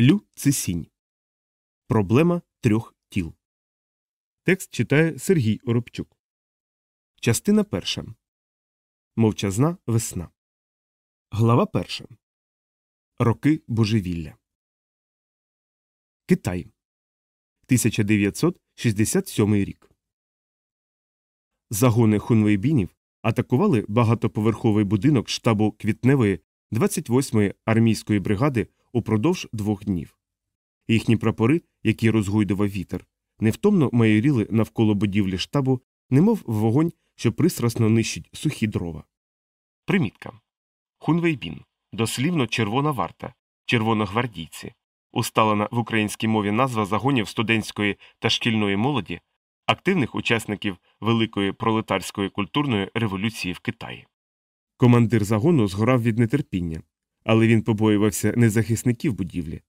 Лю Цисінь. Проблема трьох тіл. Текст читає Сергій Оробчук. Частина перша. Мовчазна весна. Глава перша. Роки божевілля. Китай. 1967 рік. Загони хунвейбінів атакували багатоповерховий будинок штабу квітневої 28-ї армійської бригади упродовж двох днів. Їхні прапори, які розгойдував вітер, невтомно майоріли навколо будівлі штабу, немов вогонь, що пристрасно нищить сухі дрова. Примітка Хунвейбін. Дослівно червона варта, червоногвардійці. Усталена в українській мові назва загонів студентської та шкільної молоді, активних учасників Великої пролетарської культурної революції в Китаї. Командир загону згорав від нетерпіння, але він побоювався не захисників будівлі.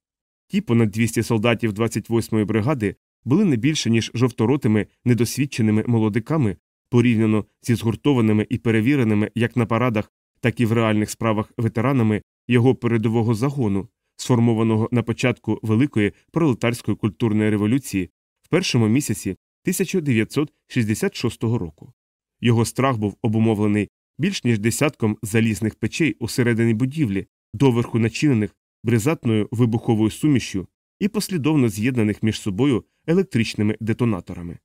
Ті понад 200 солдатів 28-ї бригади були не більше, ніж жовторотими недосвідченими молодиками, порівняно зі згуртованими і перевіреними як на парадах, так і в реальних справах ветеранами його передового загону, сформованого на початку Великої пролетарської культурної революції в першому місяці 1966 року. Його страх був обумовлений більш ніж десятком залізних печей усередині будівлі, доверху начинених бризатною вибуховою сумішю і послідовно з'єднаних між собою електричними детонаторами.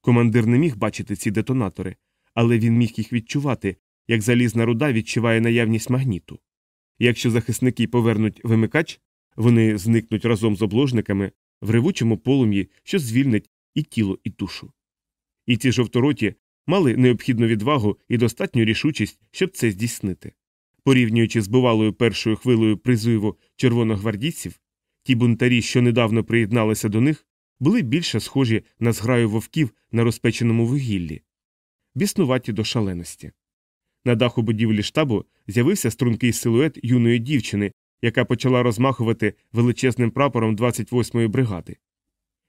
Командир не міг бачити ці детонатори, але він міг їх відчувати, як залізна руда відчуває наявність магніту. Якщо захисники повернуть вимикач, вони зникнуть разом з обложниками в ревучому полум'ї, що звільнить і тіло, і душу. І ці жовтороті мали необхідну відвагу і достатню рішучість, щоб це здійснити. Порівнюючи з бувалою першою хвилею призиву червоногвардійців, ті бунтарі, що недавно приєдналися до них, були більше схожі на зграю вовків на розпеченому вугіллі, біснуваті до шаленості. На даху будівлі штабу з'явився стрункий силует юної дівчини, яка почала розмахувати величезним прапором 28-ї бригади.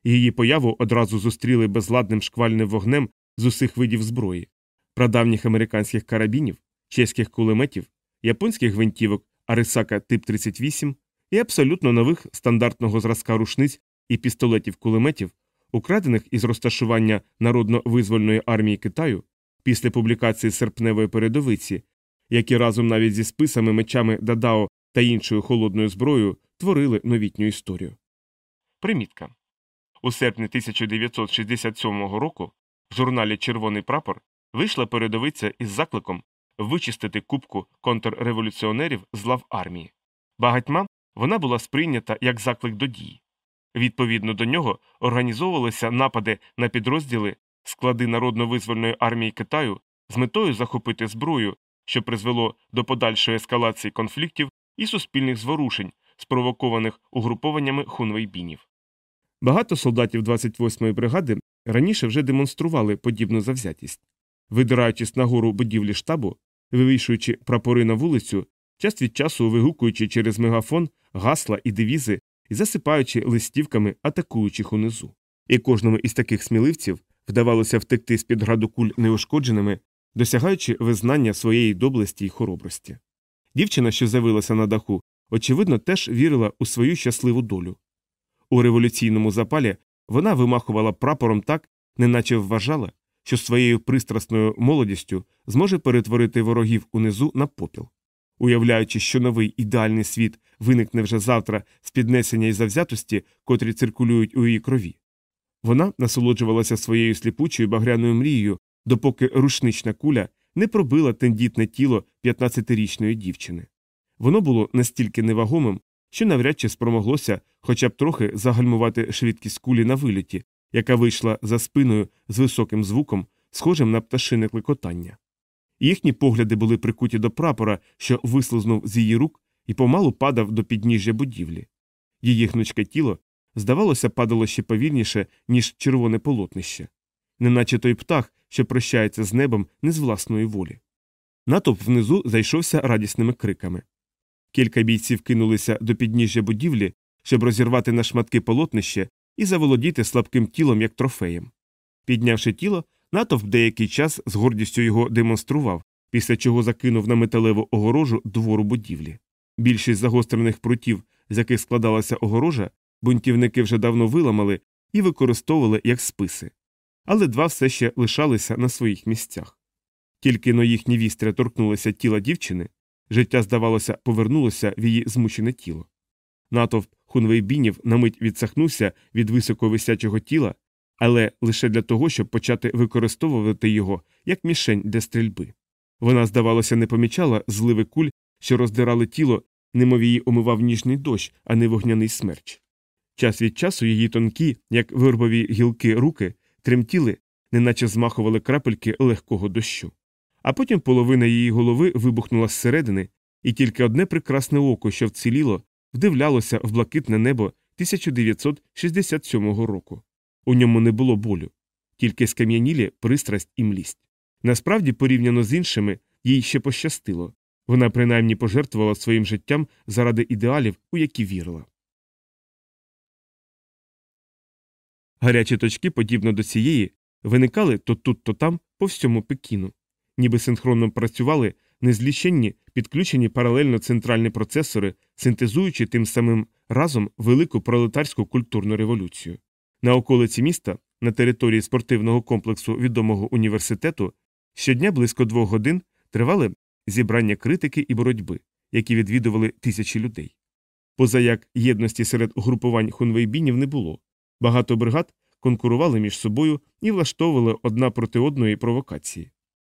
Її появу одразу зустріли безладним шквальним вогнем з усіх видів зброї, прадавніх американських карабінів, чеських кулеметів, японських гвинтівок Арисака тип 38 і абсолютно нових стандартного зразка рушниць і пістолетів кулеметів, украдених із розташування народно-визвольної армії Китаю після публікації серпневої передовиці, які разом навіть зі списами мечами Дадао та іншою холодною зброєю творили новітню історію. Примітка у серпні 1967 року в журналі Червоний прапор вийшла передовиця із закликом вичистити кубку контрреволюціонерів з лав армії. Багатьма вона була сприйнята як заклик до дії. Відповідно до нього організовувалися напади на підрозділи склади народно-визвольної армії Китаю з метою захопити зброю, що призвело до подальшої ескалації конфліктів і суспільних зворушень, спровокованих угрупованнями хунвейбінів. Багато солдатів 28-ї бригади раніше вже демонстрували подібну завзятість. Видираючись на гору будівлі штабу, вивішуючи прапори на вулицю, час від часу вигукуючи через мегафон гасла і девізи і засипаючи листівками атакуючих унизу. І кожному із таких сміливців вдавалося втекти з під граду куль неушкодженими, досягаючи визнання своєї доблесті й хоробрості. Дівчина, що з'явилася на даху, очевидно, теж вірила у свою щасливу долю. У революційному запалі вона вимахувала прапором так, неначе вважала, що своєю пристрасною молодістю зможе перетворити ворогів унизу на попіл. Уявляючи, що новий ідеальний світ виникне вже завтра з піднесення і завзятості, котрі циркулюють у її крові. Вона насолоджувалася своєю сліпучою багряною мрією, допоки рушнична куля не пробила тендітне тіло 15-річної дівчини. Воно було настільки невагомим, що навряд чи спромоглося хоча б трохи загальмувати швидкість кулі на виліті, яка вийшла за спиною з високим звуком, схожим на пташине клекотання. Їхні погляди були прикуті до прапора, що вислизнув з її рук і помалу падав до підніжжя будівлі. Її гнучке тіло, здавалося, падало ще повільніше, ніж червоне полотнище, неначе той птах, що прощається з небом не з власної волі. Натовп внизу зайшовся радісними криками. Кілька бійців кинулися до підніжжя будівлі, щоб розірвати на шматки полотнище і заволодіти слабким тілом як трофеєм. Піднявши тіло, натовп деякий час з гордістю його демонстрував, після чого закинув на металеву огорожу двору будівлі. Більшість загострених прутів з яких складалася огорожа, бунтівники вже давно виламали і використовували як списи. Але два все ще лишалися на своїх місцях. Тільки но їхні вістря торкнулися тіла дівчини, життя, здавалося, повернулося в її змучене тіло. Натовп хунвейбінів на мить відсахнувся від високовисячого тіла, але лише для того, щоб почати використовувати його як мішень для стрільби. Вона, здавалося, не помічала зливи куль, що роздирали тіло, немов її омивав ніжний дощ, а не вогняний смерч. Час від часу її тонкі, як вербові гілки руки, тремтіли, неначе змахували крапельки легкого дощу. А потім половина її голови вибухнула зсередини, і тільки одне прекрасне око, що вціліло, вдивлялося в блакитне небо 1967 року. У ньому не було болю, тільки скам'янілі пристрасть і млість. Насправді, порівняно з іншими, їй ще пощастило вона принаймні пожертвувала своїм життям заради ідеалів, у які вірила. Гарячі точки, подібно до цієї, виникали то тут, то там по всьому Пекіну, ніби синхронно працювали незліченні підключені паралельно центральні процесори, синтезуючи тим самим разом велику пролетарську культурну революцію. На околиці міста, на території спортивного комплексу відомого університету, щодня близько двох годин тривали зібрання критики і боротьби, які відвідували тисячі людей. Поза як єдності серед угрупувань хунвейбінів не було. Багато бригад конкурували між собою і влаштовували одна проти одної провокації.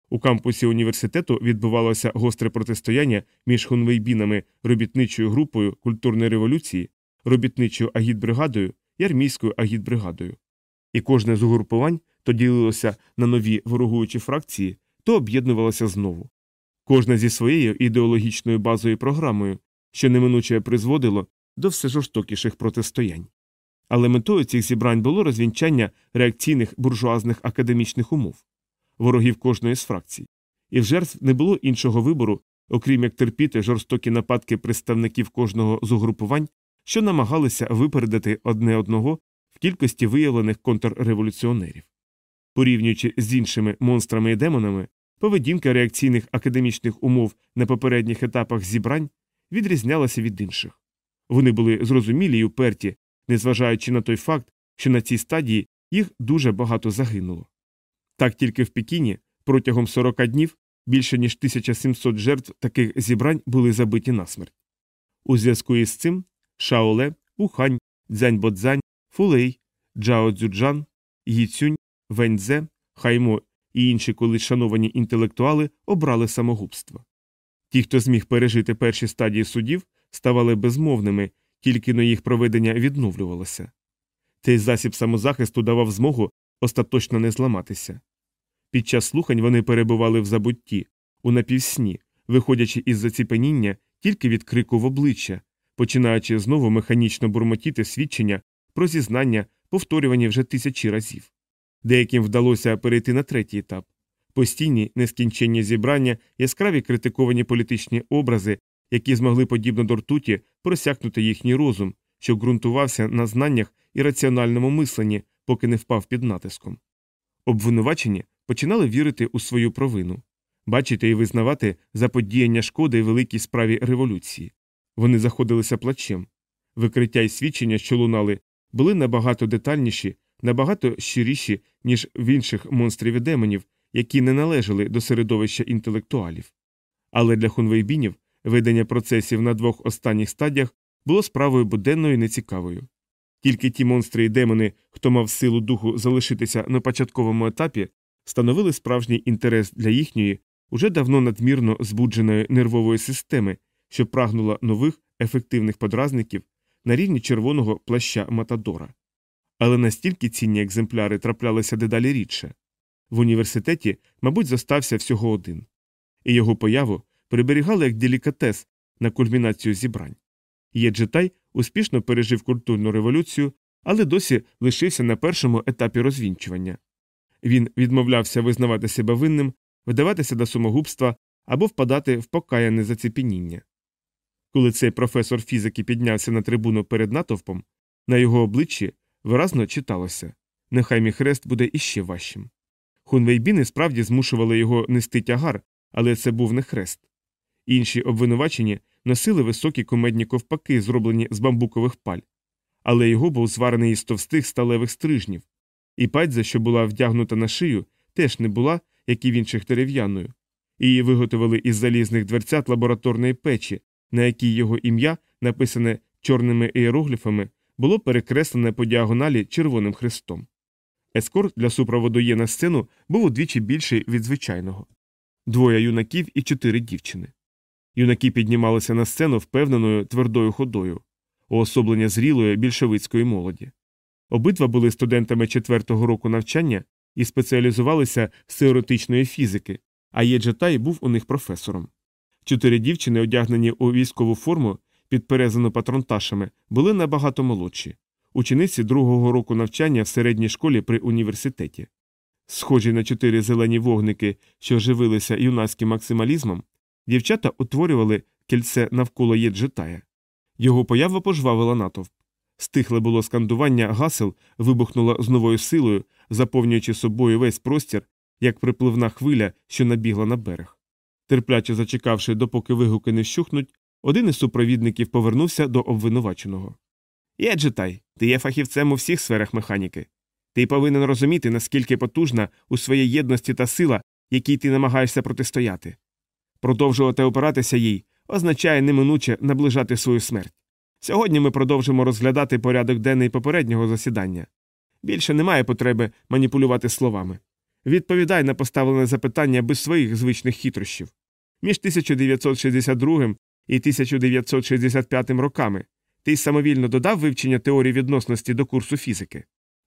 У кампусі університету відбувалося гостре протистояння між хунвейбінами, робітничою групою культурної революції, робітничою агітбригадою і армійською агітбригадою. І кожне з угрупувань то ділилося на нові ворогуючі фракції, то об'єднувалося знову. Кожна зі своєю ідеологічною базою програмою, що неминуче призводило до все жорстокіших протистоянь. Але метою цих зібрань було розвінчання реакційних буржуазних академічних умов, ворогів кожної з фракцій, і в жертв не було іншого вибору, окрім як терпіти жорстокі нападки представників кожного з угрупувань, що намагалися випередити одне одного в кількості виявлених контрреволюціонерів. Порівнюючи з іншими монстрами і демонами, поведінка реакційних академічних умов на попередніх етапах зібрань відрізнялася від інших. Вони були зрозумілі й уперті, незважаючи на той факт, що на цій стадії їх дуже багато загинуло. Так тільки в Пекіні протягом 40 днів більше ніж 1700 жертв таких зібрань були забиті насмерть. У зв'язку із цим Шаоле, Ухань, Дзяньбодзань, Фулей, Джао Цзюджан, Їцюнь, Веньдзе, Хаймо і інші колись шановані інтелектуали обрали самогубство. Ті, хто зміг пережити перші стадії судів, ставали безмовними, тільки на їх проведення відновлювалося. Цей засіб самозахисту давав змогу остаточно не зламатися. Під час слухань вони перебували в забутті, у напівсні, виходячи із заціпеніння тільки від крику в обличчя, починаючи знову механічно бурмотіти свідчення про зізнання, повторювані вже тисячі разів. Деяким вдалося перейти на третій етап постійні нескінченні зібрання, яскраві критиковані політичні образи, які змогли подібно до ртуті просякнути їхній розум, що ґрунтувався на знаннях і раціональному мисленні, поки не впав під натиском. Обвинувачені починали вірити у свою провину, бачити і визнавати заподіяння шкоди великій справі революції. Вони заходилися плачем. Викриття і свідчення, що лунали, були набагато детальніші, набагато щиріші, ніж в інших монстрів і демонів, які не належали до середовища інтелектуалів. Але для хунвейбінів ведення процесів на двох останніх стадіях було справою буденною і нецікавою. Тільки ті монстри і демони, хто мав силу духу залишитися на початковому етапі, становили справжній інтерес для їхньої, уже давно надмірно збудженої нервової системи, що прагнула нових ефективних подразників на рівні червоного плаща Матадора. Але настільки цінні екземпляри траплялися дедалі рідше. В університеті, мабуть, зостався всього один, і його появу приберігали як делікатес на кульмінацію зібрань. Єджитай успішно пережив культурну революцію, але досі лишився на першому етапі розвінчування. Він відмовлявся визнавати себе винним, видаватися до самогубства або впадати в покаяне заціпеніння. Коли цей професор фізики піднявся на трибуну перед натовпом, на його обличчі виразно читалося нехай мій хрест буде іще важчим. Хунвейбіни справді змушували його нести тягар, але це був не хрест. Інші обвинувачені носили високі кумедні ковпаки, зроблені з бамбукових паль, але його був зварений із товстих сталевих стрижнів, і падза, що була вдягнута на шию, теж не була, як і в інших дерев'яною. Її виготовили із залізних дверцят лабораторної печі, на якій його ім'я, написане чорними іерогліфами, було перекреслене по діагоналі червоним хрестом. Ескорт для супроводу є на сцену був удвічі більший від звичайного двоє юнаків і чотири дівчини. Юнаки піднімалися на сцену впевненою твердою ходою, уособлення зрілої більшовицької молоді. Обидва були студентами четвертого року навчання і спеціалізувалися з теоретичної фізики, а Єджетай був у них професором. Чотири дівчини, одягнені у військову форму, підперезану патронташами, були набагато молодші, учениці другого року навчання в середній школі при університеті. Схожі на чотири зелені вогники, що живилися юнацьким максималізмом, дівчата утворювали кільце навколо Єджетая. Його поява пожвавила натовп. Стихле було скандування гасел, вибухнуло з новою силою, заповнюючи собою весь простір, як припливна хвиля, що набігла на берег. Терпляче зачекавши, допоки вигуки не вщухнуть, один із супровідників повернувся до обвинуваченого. Єджетай, ти є фахівцем у всіх сферах механіки. Ти повинен розуміти, наскільки потужна у своїй єдності та сила, якій ти намагаєшся протистояти. Продовжувати опиратися їй означає неминуче наближати свою смерть. Сьогодні ми продовжимо розглядати порядок денний попереднього засідання. Більше немає потреби маніпулювати словами. Відповідай на поставлене запитання без своїх звичних хитрощів. Між 1962 і 1965 роками ти самовільно додав вивчення теорії відносності до курсу фізики.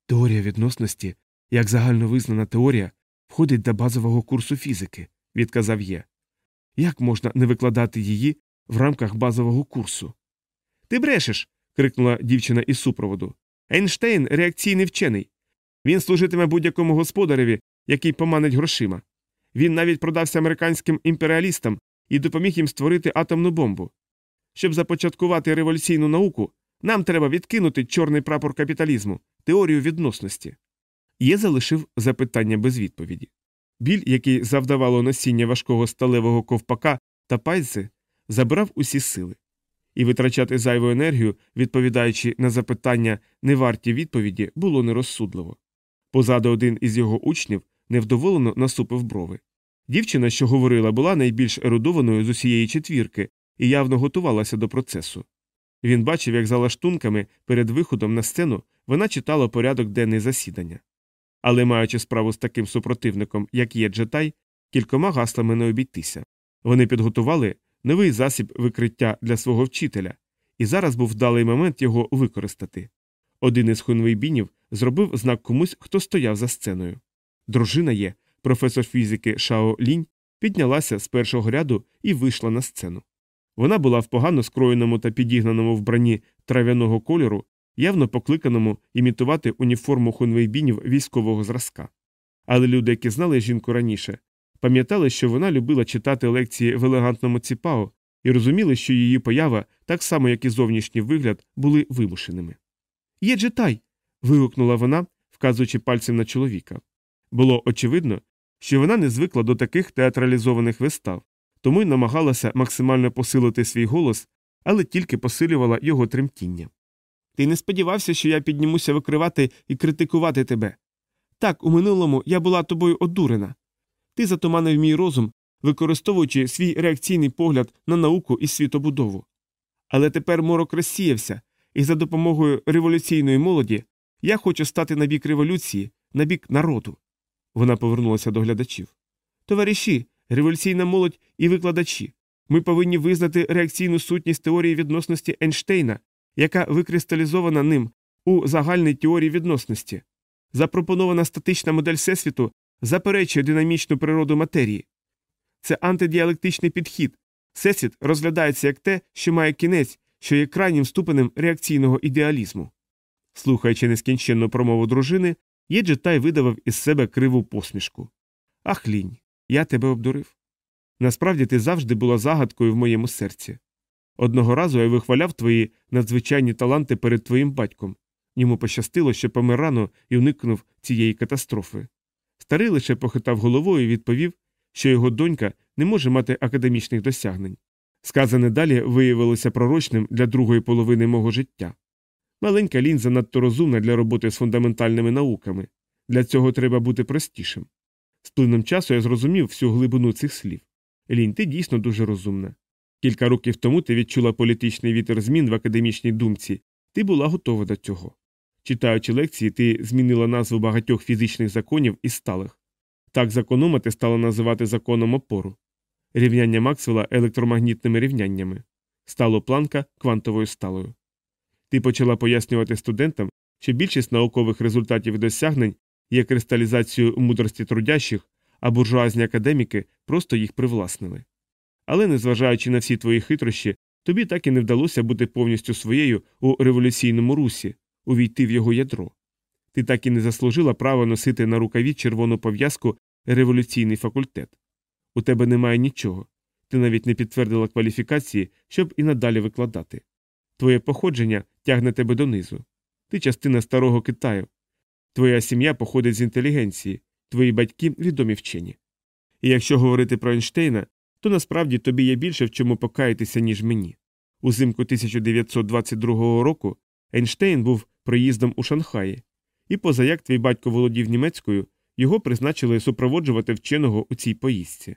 Теорія відносності, як загальновизнана теорія, входить до базового курсу фізики, відказав є. Як можна не викладати її в рамках базового курсу? Ти брешеш. крикнула дівчина із супроводу. Ейнштейн реакційний вчений. Він служитиме будь-якому господареві, який поманить грошима. Він навіть продався американським імперіалістам і допоміг їм створити атомну бомбу. Щоб започаткувати революційну науку, нам треба відкинути чорний прапор капіталізму, теорію відносності. Є залишив запитання без відповіді. Біль, який завдавало носіння важкого сталевого ковпака та пайзи, забрав усі сили. І витрачати зайву енергію, відповідаючи на запитання неварті відповіді, було нерозсудливо. Позаду один із його учнів невдоволено насупив брови. Дівчина, що говорила, була найбільш ерудованою з усієї четвірки і явно готувалася до процесу. Він бачив, як за лаштунками перед виходом на сцену вона читала порядок денний засідання. Але, маючи справу з таким супротивником, як є Джетай, кількома гаслами не обійтися. Вони підготували новий засіб викриття для свого вчителя, і зараз був вдалий момент його використати. Один із хунвейбінів зробив знак комусь, хто стояв за сценою. Дружина є, професор фізики Шао Лінь, піднялася з першого ряду і вийшла на сцену. Вона була в погано скроєному та підігнаному вбранні трав'яного кольору, явно покликаному імітувати уніформу хунвейбінів військового зразка. Але люди, які знали жінку раніше, пам'ятали, що вона любила читати лекції в елегантному ціпао і розуміли, що її поява, так само як і зовнішній вигляд, були вимушеними. Є джетай. вигукнула вона, вказуючи пальцем на чоловіка. Було очевидно, що вона не звикла до таких театралізованих вистав, тому й намагалася максимально посилити свій голос, але тільки посилювала його тремтіння. Ти не сподівався, що я піднімуся викривати і критикувати тебе. Так, у минулому я була тобою одурена. Ти затуманив мій розум, використовуючи свій реакційний погляд на науку і світобудову. Але тепер морок розсіявся, і за допомогою революційної молоді я хочу стати на бік революції, на бік народу. Вона повернулася до глядачів. Товариші, революційна молодь і викладачі. Ми повинні визнати реакційну сутність теорії відносності Ейнштейна, яка викристалізована ним у загальній теорії відносності. Запропонована статична модель Всесвіту заперечує динамічну природу матерії. Це антидіалектичний підхід. Всесвіт розглядається як те, що має кінець, що є крайнім ступенем реакційного ідеалізму. Слухаючи нескінченну промову дружини, Єджетай видавав із себе криву посмішку. Ах, лінь, я тебе обдурив. Насправді ти завжди була загадкою в моєму серці. Одного разу я вихваляв твої надзвичайні таланти перед твоїм батьком. Йому пощастило, що помер рано і уникнув цієї катастрофи. Старий лише похитав головою і відповів, що його донька не може мати академічних досягнень. Сказане далі виявилося пророчним для другої половини мого життя. Маленька лінь занадто розумна для роботи з фундаментальними науками. Для цього треба бути простішим. З плином часу я зрозумів всю глибину цих слів. Лінь, ти дійсно дуже розумна. Кілька років тому ти відчула політичний вітер змін в академічній думці, ти була готова до цього. Читаючи лекції, ти змінила назву багатьох фізичних законів і сталих. Так законома ти стала називати законом опору, рівняння Максвелла електромагнітними рівняннями, стало планка квантовою сталою. Ти почала пояснювати студентам, що більшість наукових результатів і досягнень є кристалізацією мудрості трудящих, а буржуазні академіки просто їх привласнили. Але, незважаючи на всі твої хитрощі, тобі так і не вдалося бути повністю своєю у революційному русі, увійти в його ядро. Ти так і не заслужила право носити на рукаві червону пов'язку революційний факультет. У тебе немає нічого. Ти навіть не підтвердила кваліфікації, щоб і надалі викладати. Твоє походження тягне тебе донизу. Ти частина старого Китаю. Твоя сім'я походить з інтелігенції, твої батьки відомі вчені. І якщо говорити про Ейнштейна, то насправді тобі є більше в чому покаятися, ніж мені. Узимку 1922 року Ейнштейн був проїздом у Шанхаї, і поза як твій батько володів німецькою, його призначили супроводжувати вченого у цій поїздці.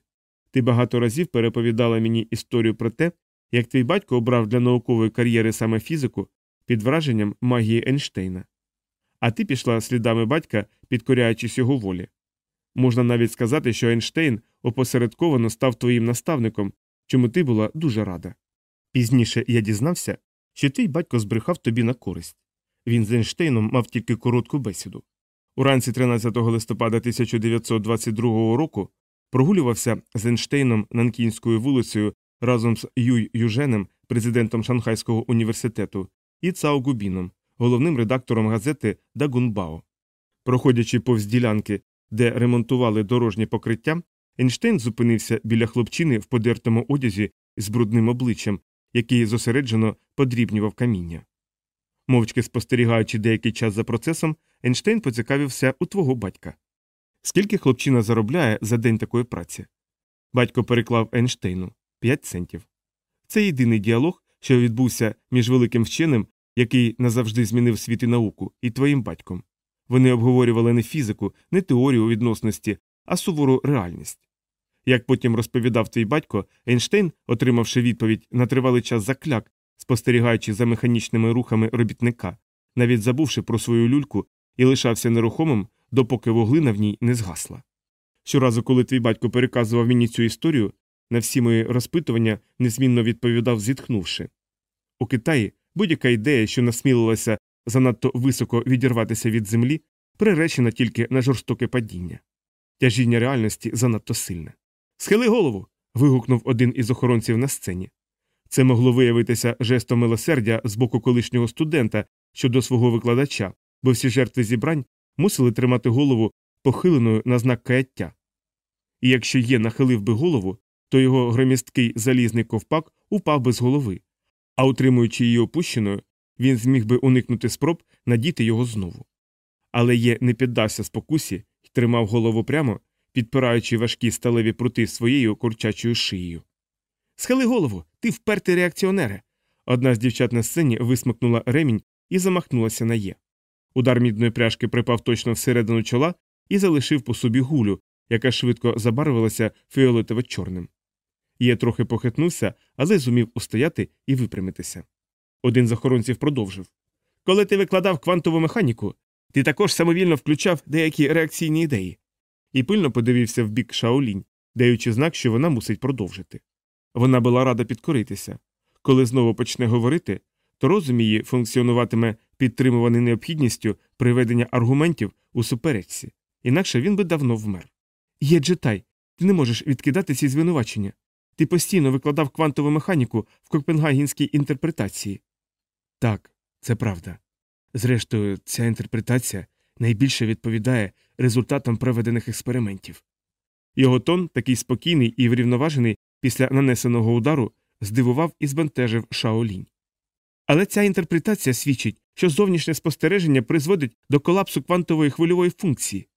Ти багато разів переповідала мені історію про те, як твій батько обрав для наукової кар'єри саме фізику під враженням магії Ейнштейна. А ти пішла слідами батька, підкоряючись його волі. Можна навіть сказати, що Ейнштейн опосередковано став твоїм наставником, чому ти була дуже рада. Пізніше я дізнався, що твій батько збрехав тобі на користь. Він з Ейнштейном мав тільки коротку бесіду. Уранці 13 листопада 1922 року прогулювався з Ейнштейном Нанкінською вулицею разом з Юй Юженем, президентом Шанхайського університету, і Цао Губіном, головним редактором газети Дагунбао. Проходячи повз ділянки, де ремонтували дорожнє покриття, Ейнштейн зупинився біля хлопчини в подертому одязі з брудним обличчям, який зосереджено подрібнював каміння. Мовчки спостерігаючи деякий час за процесом, Ейнштейн поцікавився у твого батька. Скільки хлопчина заробляє за день такої праці? Батько переклав Ейнштейну 5 центів. Це єдиний діалог, що відбувся між великим вченим, який назавжди змінив світ і науку, і твоїм батьком. Вони обговорювали не фізику, не теорію відносності, а сувору реальність. Як потім розповідав твій батько, Ейнштейн, отримавши відповідь на тривалий час закляк, спостерігаючи за механічними рухами робітника, навіть забувши про свою люльку і лишався нерухомим, допоки вуглина в ній не згасла. Щоразу, коли твій батько переказував мені цю історію, на всі мої розпитування незмінно відповідав, зітхнувши. У Китаї будь-яка ідея, що насмілилася занадто високо відірватися від землі, приречена тільки на жорстоке падіння. Тяжіння реальності занадто сильне. Схили голову. вигукнув один із охоронців на сцені. Це могло виявитися жестом милосердя з боку колишнього студента щодо свого викладача, бо всі жертви зібрань мусили тримати голову похиленою на знак каяття. І якщо є нахилив би голову, то його громісткий залізний ковпак упав би з голови, а утримуючи її опущеною, він зміг би уникнути спроб надіти його знову. Але є не піддався спокусі і тримав голову прямо, підпираючи важкі сталеві прути своєю курчачою шиєю. Схили голову, ти впертий реакціонере. Одна з дівчат на сцені висмикнула ремінь і замахнулася на є. Удар мідної пряжки припав точно всередину чола і залишив по собі гулю, яка швидко забарвилася фіолетово чорним. Є трохи похитнувся, але зумів устояти і випрямитися. Один з охоронців продовжив Коли ти викладав квантову механіку, ти також самовільно включав деякі реакційні ідеї. І пильно подивився в бік Шаолінь, даючи знак, що вона мусить продовжити. Вона була рада підкоритися. Коли знову почне говорити, то розум її функціонуватиме підтримуваний необхідністю приведення аргументів у суперечці, інакше він би давно вмер. Є Джетай, ти не можеш відкидати ці звинувачення. Ти постійно викладав квантову механіку в копенгагенській інтерпретації. Так, це правда. Зрештою, ця інтерпретація найбільше відповідає результатам проведених експериментів. Його тон, такий спокійний і врівноважений після нанесеного удару, здивував і збентежив Шаолінь. Але ця інтерпретація свідчить, що зовнішнє спостереження призводить до колапсу квантової хвильової функції.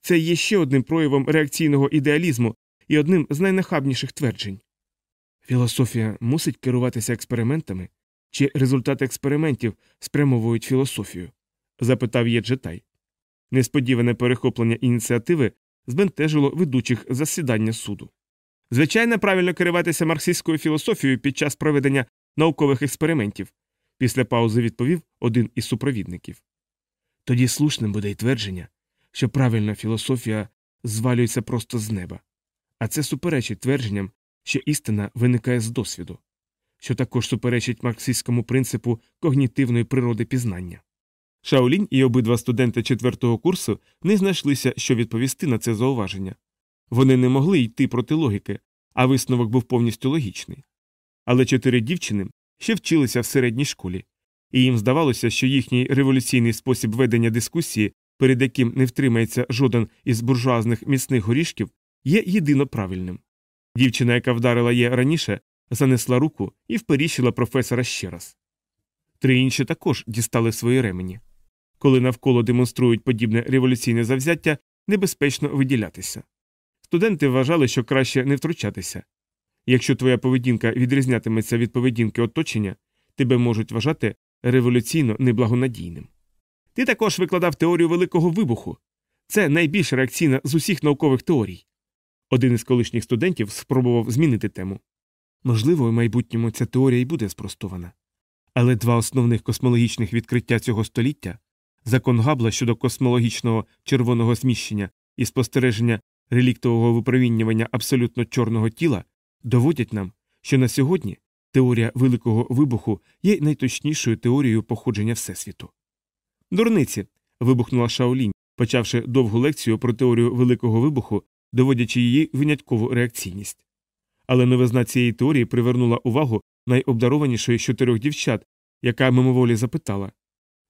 Це є ще одним проявом реакційного ідеалізму і одним з найнахабніших тверджень. Філософія мусить керуватися експериментами, чи результати експериментів спрямовують філософію? запитав Єджетай. Несподіване перехоплення ініціативи збентежило ведучих засідання суду. Звичайно, правильно керуватися марксистською філософією під час проведення наукових експериментів, після паузи відповів один із супровідників. Тоді слушним буде й твердження, що правильна філософія звалюється просто з неба, а це суперечить твердженням, що істина виникає з досвіду, що також суперечить марксистському принципу когнітивної природи пізнання. Шаолінь і обидва студенти четвертого курсу не знайшлися, що відповісти на це зауваження. Вони не могли йти проти логіки, а висновок був повністю логічний. Але чотири дівчини ще вчилися в середній школі, і їм здавалося, що їхній революційний спосіб ведення дискусії, перед яким не втримається жоден із буржуазних міцних горішків, є єдино правильним. Дівчина, яка вдарила є раніше, занесла руку і вперіщила професора ще раз. Три інші також дістали свої ремені. Коли навколо демонструють подібне революційне завзяття, небезпечно виділятися. Студенти вважали, що краще не втручатися. Якщо твоя поведінка відрізнятиметься від поведінки оточення, тебе можуть вважати революційно неблагонадійним. Ти також викладав теорію великого вибуху. Це найбільш реакційна з усіх наукових теорій. Один із колишніх студентів спробував змінити тему. Можливо, в майбутньому ця теорія й буде спростована. Але два основних космологічних відкриття цього століття закон Габла щодо космологічного червоного зміщення і спостереження реліктового випромінювання абсолютно чорного тіла доводять нам, що на сьогодні теорія великого вибуху є найточнішою теорією походження Всесвіту. Дурниці. вибухнула Шаолінь, почавши довгу лекцію про теорію великого вибуху, доводячи її виняткову реакційність. Але новизна цієї теорії привернула увагу найобдарованішої з чотирьох дівчат, яка мимоволі запитала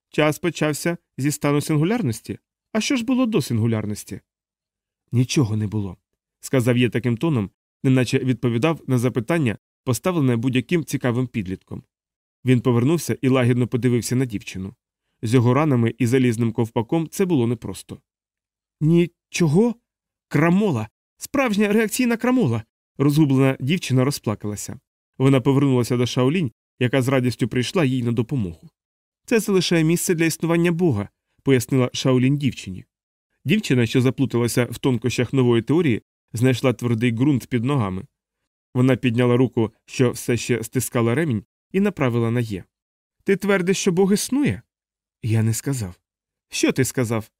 Час почався зі стану сингулярності? А що ж було до сингулярності? Нічого не було, сказав я таким тоном, неначе відповідав на запитання, поставлене будь-яким цікавим підлітком. Він повернувся і лагідно подивився на дівчину. З його ранами і залізним ковпаком це було непросто. Нічого? Крамола, справжня реакційна крамола. Розгублена дівчина розплакалася. Вона повернулася до Шаолінь, яка з радістю прийшла їй на допомогу. Це залишає місце для існування Бога, пояснила Шаолінь дівчині. Дівчина, що заплуталася в тонкощах нової теорії, знайшла твердий ґрунт під ногами. Вона підняла руку, що все ще стискала ремінь, і направила на є. Ти твердиш, що Бог існує? Я не сказав. Що ти сказав?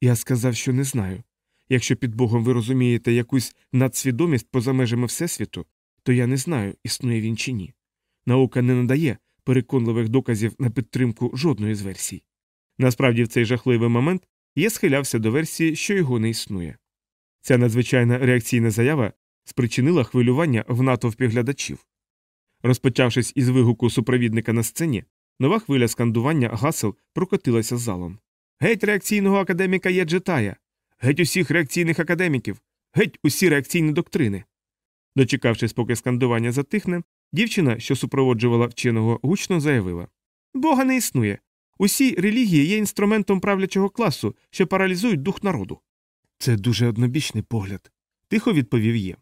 Я сказав, що не знаю. Якщо під Богом ви розумієте якусь надсвідомість поза межами Всесвіту, то я не знаю, існує він чи ні. Наука не надає переконливих доказів на підтримку жодної з версій. Насправді, в цей жахливий момент я схилявся до версії, що його не існує. Ця надзвичайна реакційна заява спричинила хвилювання в натовпі глядачів. Розпочавшись із вигуку супровідника на сцені, нова хвиля скандування гасел прокотилася залом. Геть реакційного академіка є Джетая! Геть усіх реакційних академіків, геть усі реакційні доктрини. Дочекавшись, поки скандування затихне, дівчина, що супроводжувала вченого, гучно заявила Бога не існує. Усі релігії є інструментом правлячого класу, що паралізують дух народу. Це дуже однобічний погляд, тихо відповів є.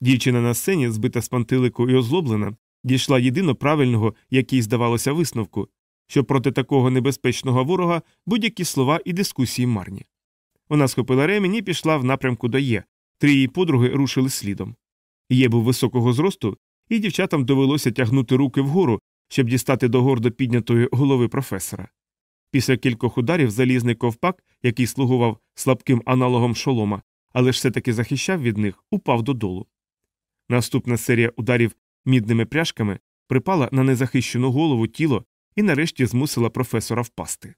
Дівчина на сцені, збита з пантелику і озлоблена, дійшла єдино правильного, який здавалося висновку, що проти такого небезпечного ворога будь-які слова і дискусії марні. Вона схопила ремінь і пішла в напрямку до Є. Три її подруги рушили слідом. Є був високого зросту, і дівчатам довелося тягнути руки вгору, щоб дістати до гордо піднятої голови професора. Після кількох ударів залізний ковпак, який слугував слабким аналогом шолома, але ж все таки захищав від них, упав додолу. Наступна серія ударів мідними пряжками припала на незахищену голову тіло і нарешті змусила професора впасти.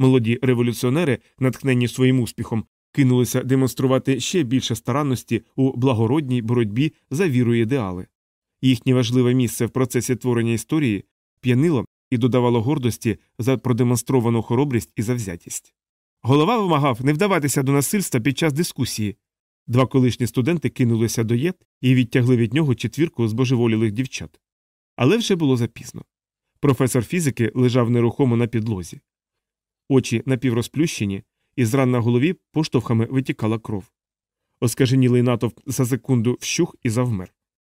Молоді революціонери, натхнені своїм успіхом, кинулися демонструвати ще більше старанності у благородній боротьбі за віру і ідеали. Їхнє важливе місце в процесі творення історії п'янило і додавало гордості за продемонстровану хоробрість і завзятість. Голова вимагав не вдаватися до насильства під час дискусії. Два колишні студенти кинулися до єд і відтягли від нього четвірку збожеволілих дівчат. Але вже було запізно. Професор фізики лежав нерухомо на підлозі. Очі напіврозплющені, і з ран на голові поштовхами витікала кров. Оскаженілий натовп за секунду вщух і завмер.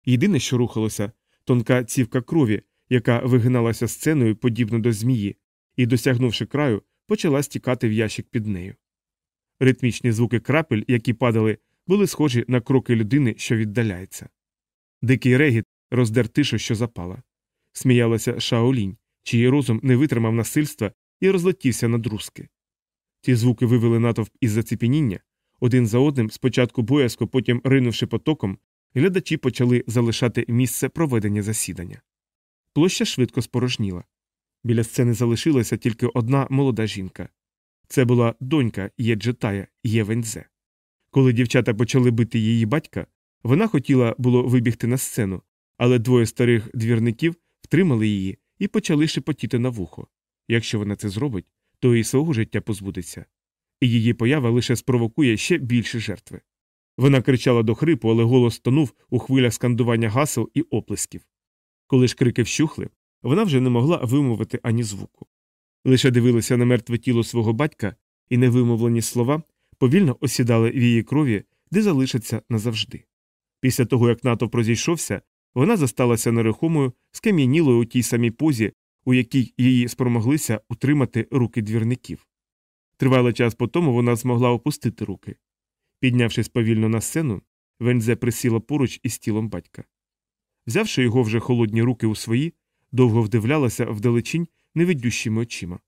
Єдине, що рухалося, тонка цівка крові, яка вигиналася сценою, подібно до змії, і, досягнувши краю, почала стікати в ящик під нею. Ритмічні звуки крапель, які падали, були схожі на кроки людини, що віддаляється. Дикий регіт роздер тишу, що запала. Сміялася Шаолінь, чиї розум не витримав насильства і розлетівся на друзки. Ті звуки вивели натовп із заціпеніння, один за одним, спочатку боязко, потім ринувши потоком, глядачі почали залишати місце проведення засідання. Площа швидко спорожніла. Біля сцени залишилася тільки одна молода жінка. Це була донька Єджетая Євензе. Коли дівчата почали бити її батька, вона хотіла було вибігти на сцену, але двоє старих двірників втримали її і почали шепотіти на вухо. Якщо вона це зробить, то і свого життя позбудеться. І її поява лише спровокує ще більше жертви. Вона кричала до хрипу, але голос тонув у хвилях скандування гасел і оплесків. Коли ж крики вщухли, вона вже не могла вимовити ані звуку. Лише дивилася на мертве тіло свого батька, і невимовлені слова повільно осідали в її крові, де залишаться назавжди. Після того, як натовп розійшовся, вона засталася нерухомою, скам'янілою у тій самій позі, у якій її спромоглися утримати руки двірників. Тривалий час по тому вона змогла опустити руки. Піднявшись повільно на сцену, Вензе присіла поруч із тілом батька. Взявши його вже холодні руки у свої, довго вдивлялася вдалечінь невидющими очима.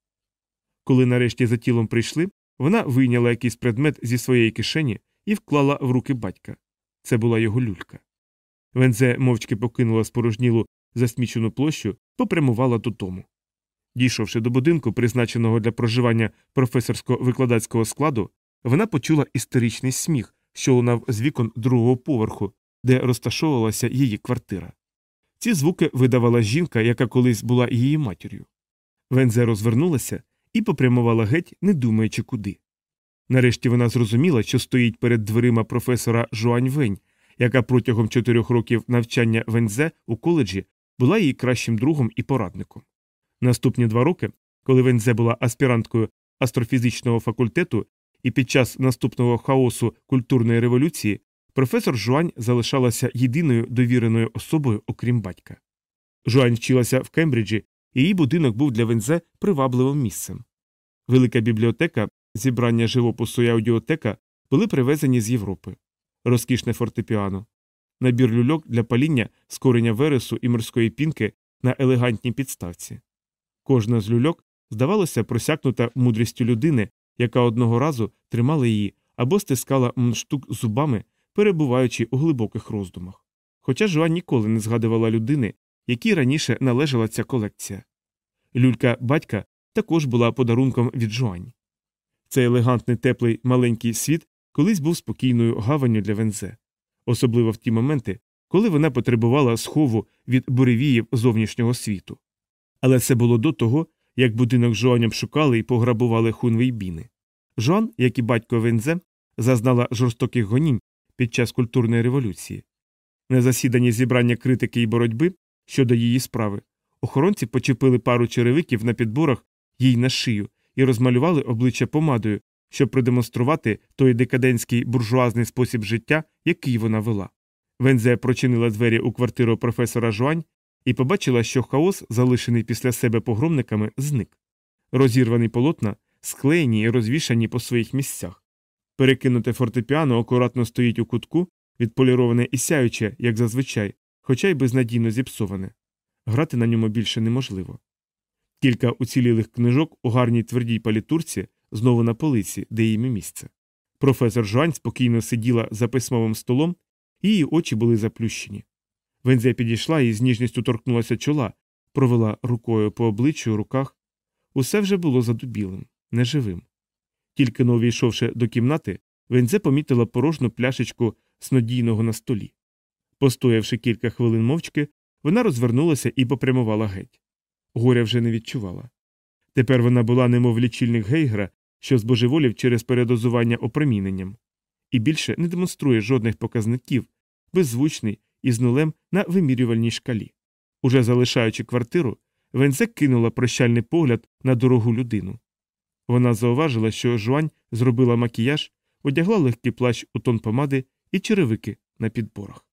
Коли нарешті за тілом прийшли, вона вийняла якийсь предмет зі своєї кишені і вклала в руки батька. Це була його люлька. Вензе мовчки покинула спорожнілу засмічену площу, попрямувала додому. Дійшовши до будинку, призначеного для проживання професорсько-викладацького складу, вона почула істеричний сміх, що лунав з вікон другого поверху, де розташовувалася її квартира. Ці звуки видавала жінка, яка колись була її матір'ю. Вензе розвернулася і попрямувала геть, не думаючи куди. Нарешті вона зрозуміла, що стоїть перед дверима професора Жуань Вень, яка протягом чотирьох років навчання Вензе у коледжі була її кращим другом і порадником. Наступні два роки, коли Вензе була аспіранткою астрофізичного факультету, і під час наступного хаосу культурної революції професор Жуань залишалася єдиною довіреною особою, окрім батька. Жуань вчилася в Кембриджі, і її будинок був для Вензе привабливим місцем. Велика бібліотека, зібрання живопису і аудіотека були привезені з Європи, розкішне фортепіано, набір люльок для паління з кореня вересу і морської пінки на елегантній підставці. Кожна з люльок здавалося просякнута мудрістю людини, яка одного разу тримала її або стискала мундштук зубами, перебуваючи у глибоких роздумах. Хоча Жуан ніколи не згадувала людини, якій раніше належала ця колекція. Люлька батька також була подарунком від Жуань. Цей елегантний теплий маленький світ колись був спокійною гаванню для Вензе, особливо в ті моменти, коли вона потребувала схову від буревіїв зовнішнього світу. Але це було до того, як будинок Жоаням шукали і пограбували хунвейбіни. Жоан, як і батько Вензе, зазнала жорстоких гонінь під час культурної революції. На засіданні зібрання критики і боротьби щодо її справи охоронці почепили пару черевиків на підборах їй на шию і розмалювали обличчя помадою, щоб продемонструвати той декадентський буржуазний спосіб життя, який вона вела. Вензе прочинила двері у квартиру професора Жуань і побачила, що хаос, залишений після себе погромниками, зник. Розірвані полотна, склеєні і розвішані по своїх місцях. Перекинуте фортепіано акуратно стоїть у кутку, відполіроване і сяюче, як зазвичай, хоча й безнадійно зіпсоване. Грати на ньому більше неможливо. Кілька уцілілих книжок у гарній твердій палітурці знову на полиці, де їм місце. Професор Жуань спокійно сиділа за письмовим столом, її очі були заплющені. Вензе підійшла і з ніжністю торкнулася чола, провела рукою по обличчю, руках. Усе вже було задубілим, неживим. Тільки но увійшовши до кімнати, Вензе помітила порожну пляшечку снодійного на столі. Постоявши кілька хвилин мовчки, вона розвернулася і попрямувала геть. Горя вже не відчувала. Тепер вона була немов лічильник гейгера, що збожеволів через передозування опроміненням, і більше не демонструє жодних показників, беззвучний із нулем на вимірювальній шкалі. Уже залишаючи квартиру, Вензе кинула прощальний погляд на дорогу людину. Вона зауважила, що Жуань зробила макіяж, одягла легкий плащ у тон помади і черевики на підборах.